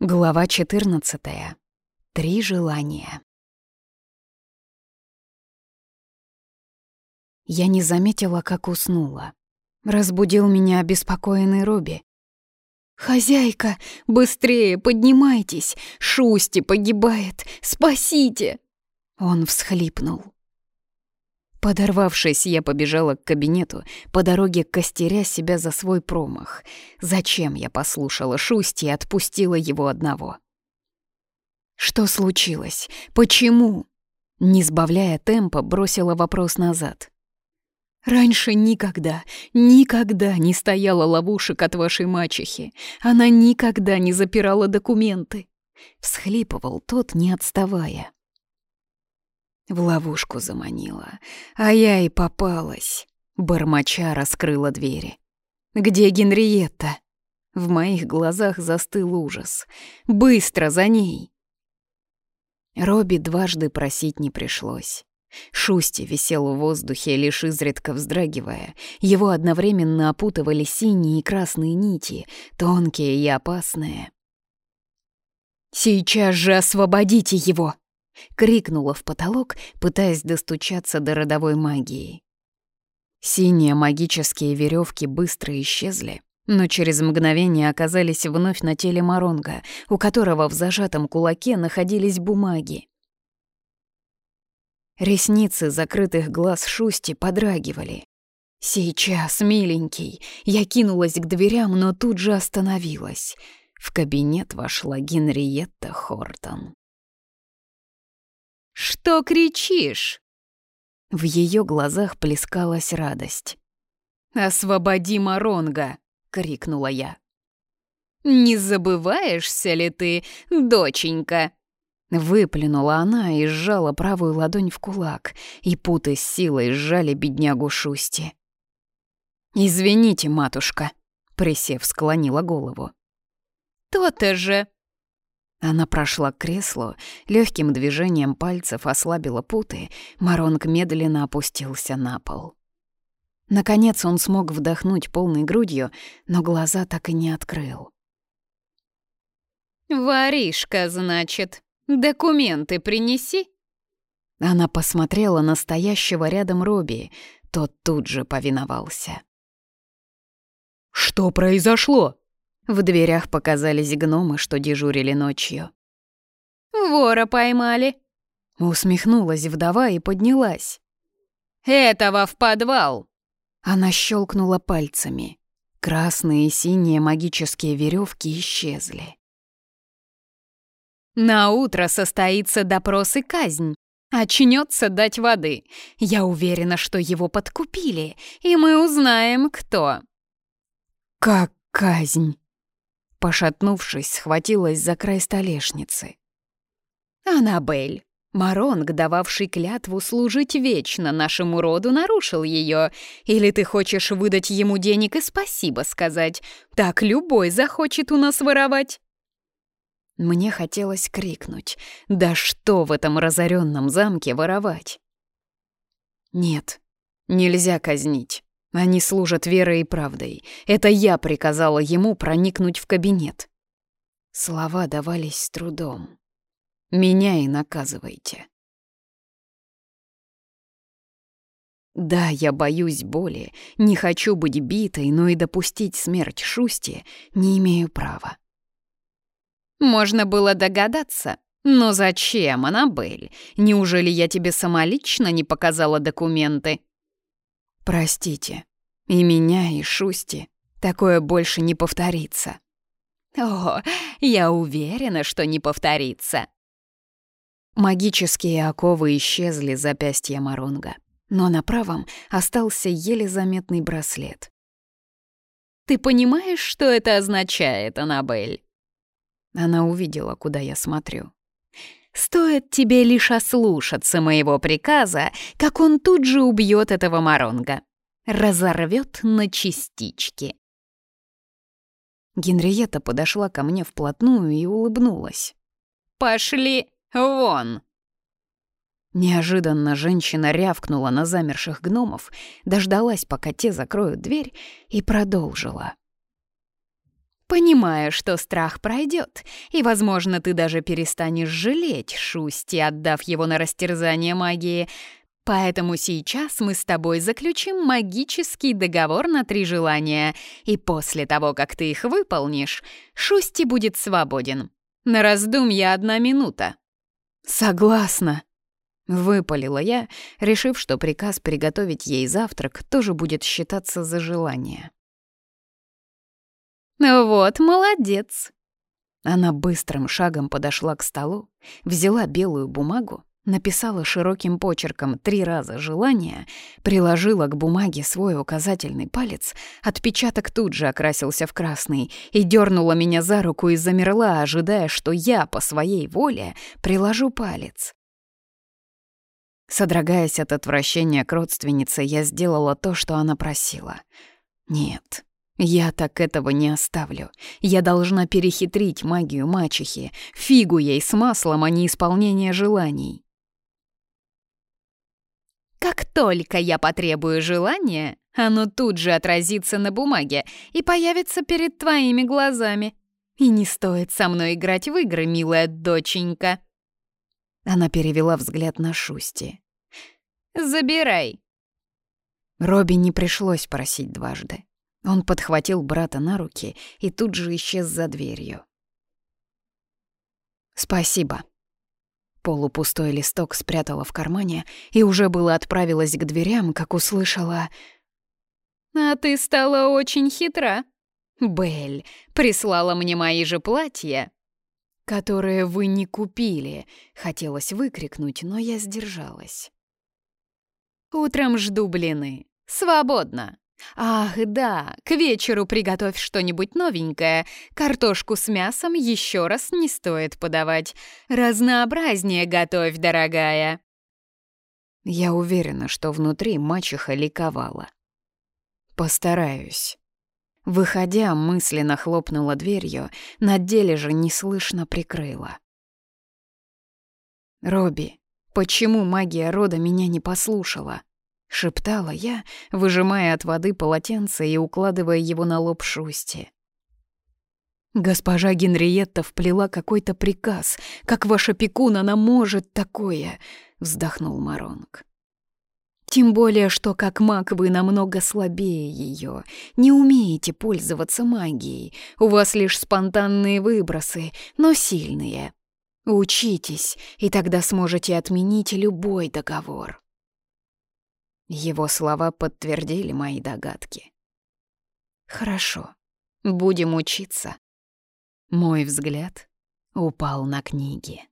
Глава 14. Три желания. Я не заметила, как уснула. Разбудил меня обеспокоенный Робби. «Хозяйка, быстрее поднимайтесь! Шусти погибает! Спасите!» Он всхлипнул. Подорвавшись, я побежала к кабинету, по дороге костеря себя за свой промах. Зачем я послушала Шусти и отпустила его одного? Что случилось? Почему? Не сбавляя темпа, бросила вопрос назад. Раньше никогда, никогда не стояла ловушек от вашей мачехи. Она никогда не запирала документы. Всхлипывал тот, не отставая. В ловушку заманила, а я и попалась. Бормоча раскрыла двери. «Где Генриетта?» В моих глазах застыл ужас. «Быстро за ней!» Робби дважды просить не пришлось. Шусти висел в воздухе, лишь изредка вздрагивая. Его одновременно опутывали синие и красные нити, тонкие и опасные. «Сейчас же освободите его!» Крикнула в потолок, пытаясь достучаться до родовой магии. Синие магические веревки быстро исчезли, но через мгновение оказались вновь на теле Маронга, у которого в зажатом кулаке находились бумаги. Ресницы закрытых глаз Шусти подрагивали. «Сейчас, миленький!» Я кинулась к дверям, но тут же остановилась. В кабинет вошла Генриетта Хортон. «Что кричишь?» В ее глазах плескалась радость. «Освободи Маронга!» — крикнула я. «Не забываешься ли ты, доченька?» Выплюнула она и сжала правую ладонь в кулак, и путы с силой сжали беднягу Шусти. «Извините, матушка», — присев, склонила голову. «То-то же!» Она прошла к креслу, легким движением пальцев ослабила путы, Маронг медленно опустился на пол. Наконец он смог вдохнуть полной грудью, но глаза так и не открыл. «Воришка, значит. Документы принеси». Она посмотрела на стоящего рядом Робби, тот тут же повиновался. «Что произошло?» В дверях показались гномы, что дежурили ночью. «Вора поймали!» Усмехнулась вдова и поднялась. «Этого в подвал!» Она щелкнула пальцами. Красные и синие магические веревки исчезли. «На утро состоится допрос и казнь. Очнется дать воды. Я уверена, что его подкупили, и мы узнаем, кто». «Как казнь?» Пошатнувшись, схватилась за край столешницы. «Аннабель, Маронг, дававший клятву служить вечно нашему роду, нарушил ее. Или ты хочешь выдать ему денег и спасибо сказать? Так любой захочет у нас воровать». Мне хотелось крикнуть. «Да что в этом разоренном замке воровать?» «Нет, нельзя казнить. Они служат верой и правдой. Это я приказала ему проникнуть в кабинет. Слова давались с трудом. Меня и наказывайте. Да, я боюсь боли, не хочу быть битой, но и допустить смерть Шусти не имею права. Можно было догадаться. Но зачем, Аннабель? Неужели я тебе самолично не показала документы? Простите, и меня, и Шусти. Такое больше не повторится. О, я уверена, что не повторится. Магические оковы исчезли с запястья Маронга, но на правом остался еле заметный браслет. «Ты понимаешь, что это означает, Аннабель?» Она увидела, куда я смотрю. Стоит тебе лишь ослушаться моего приказа, как он тут же убьет этого Маронга. Разорвет на частички. Генриетта подошла ко мне вплотную и улыбнулась. «Пошли вон!» Неожиданно женщина рявкнула на замерших гномов, дождалась, пока те закроют дверь, и продолжила. Понимаю, что страх пройдет, и, возможно, ты даже перестанешь жалеть Шусти, отдав его на растерзание магии. Поэтому сейчас мы с тобой заключим магический договор на три желания, и после того, как ты их выполнишь, Шусти будет свободен. На раздумье одна минута». «Согласна», — выпалила я, решив, что приказ приготовить ей завтрак тоже будет считаться за желание. «Вот молодец!» Она быстрым шагом подошла к столу, взяла белую бумагу, написала широким почерком три раза желание, приложила к бумаге свой указательный палец, отпечаток тут же окрасился в красный и дернула меня за руку и замерла, ожидая, что я по своей воле приложу палец. Содрогаясь от отвращения к родственнице, я сделала то, что она просила. Нет, я так этого не оставлю. Я должна перехитрить магию мачехи. Фигу ей с маслом, а не исполнение желаний. Как только я потребую желания, оно тут же отразится на бумаге и появится перед твоими глазами. И не стоит со мной играть в игры, милая доченька. Она перевела взгляд на Шусти. «Забирай». Робби не пришлось просить дважды. Он подхватил брата на руки и тут же исчез за дверью. «Спасибо». Полупустой листок спрятала в кармане и уже было отправилась к дверям, как услышала... «А ты стала очень хитра. Белль прислала мне мои же платья». «Которые вы не купили», — хотелось выкрикнуть, но я сдержалась. «Утром жду блины. Свободно». «Ах, да, к вечеру приготовь что-нибудь новенькое. Картошку с мясом еще раз не стоит подавать. Разнообразнее готовь, дорогая». Я уверена, что внутри мачеха ликовала. «Постараюсь». Выходя, мысленно хлопнула дверью, на деле же неслышно прикрыла. «Робби, почему магия рода меня не послушала?» — шептала я, выжимая от воды полотенце и укладывая его на лоб Шусти. «Госпожа Генриетта вплела какой-то приказ. Как ваша опекун она может такое?» — вздохнул Маронг. «Тем более, что как маг вы намного слабее ее, не умеете пользоваться магией, у вас лишь спонтанные выбросы, но сильные. Учитесь, и тогда сможете отменить любой договор». Его слова подтвердили мои догадки. «Хорошо, будем учиться». Мой взгляд упал на книги.